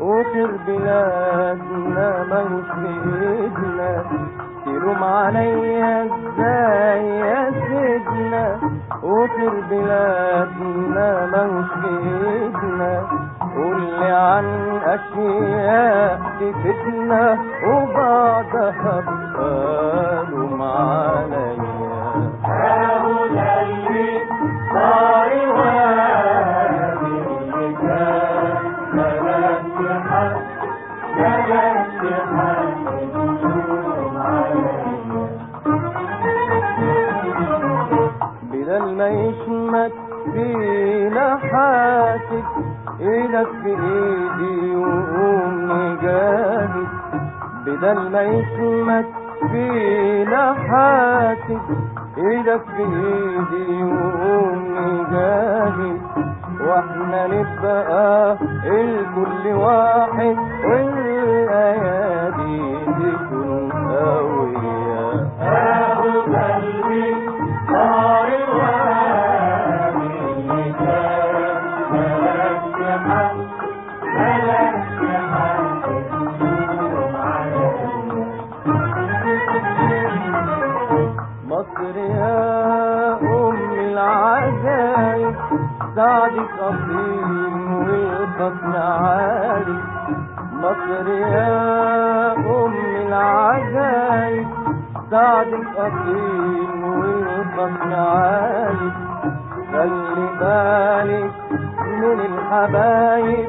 وخير بلادنا ملوش بايدنا تلوم عليا إزاي يا سيدنا؟ وخير بلادنا ملوش بايدنا قولي عن أشياء تفتنا وبعدها بقالوا عليا ما يشمت فينا حاسد إيدك في ايدي وقوم نجاهد بدل ما يشمت فينا حاسد إيدك في ايدي وقوم نجاهد وإحنا نبقى الكل واحد مصر يا أم العجايب سعدك أصيل والخصم عالي. مصر يا أم العجايب سعدك أصيل والخصم عالي. خلي بالك من الحبايب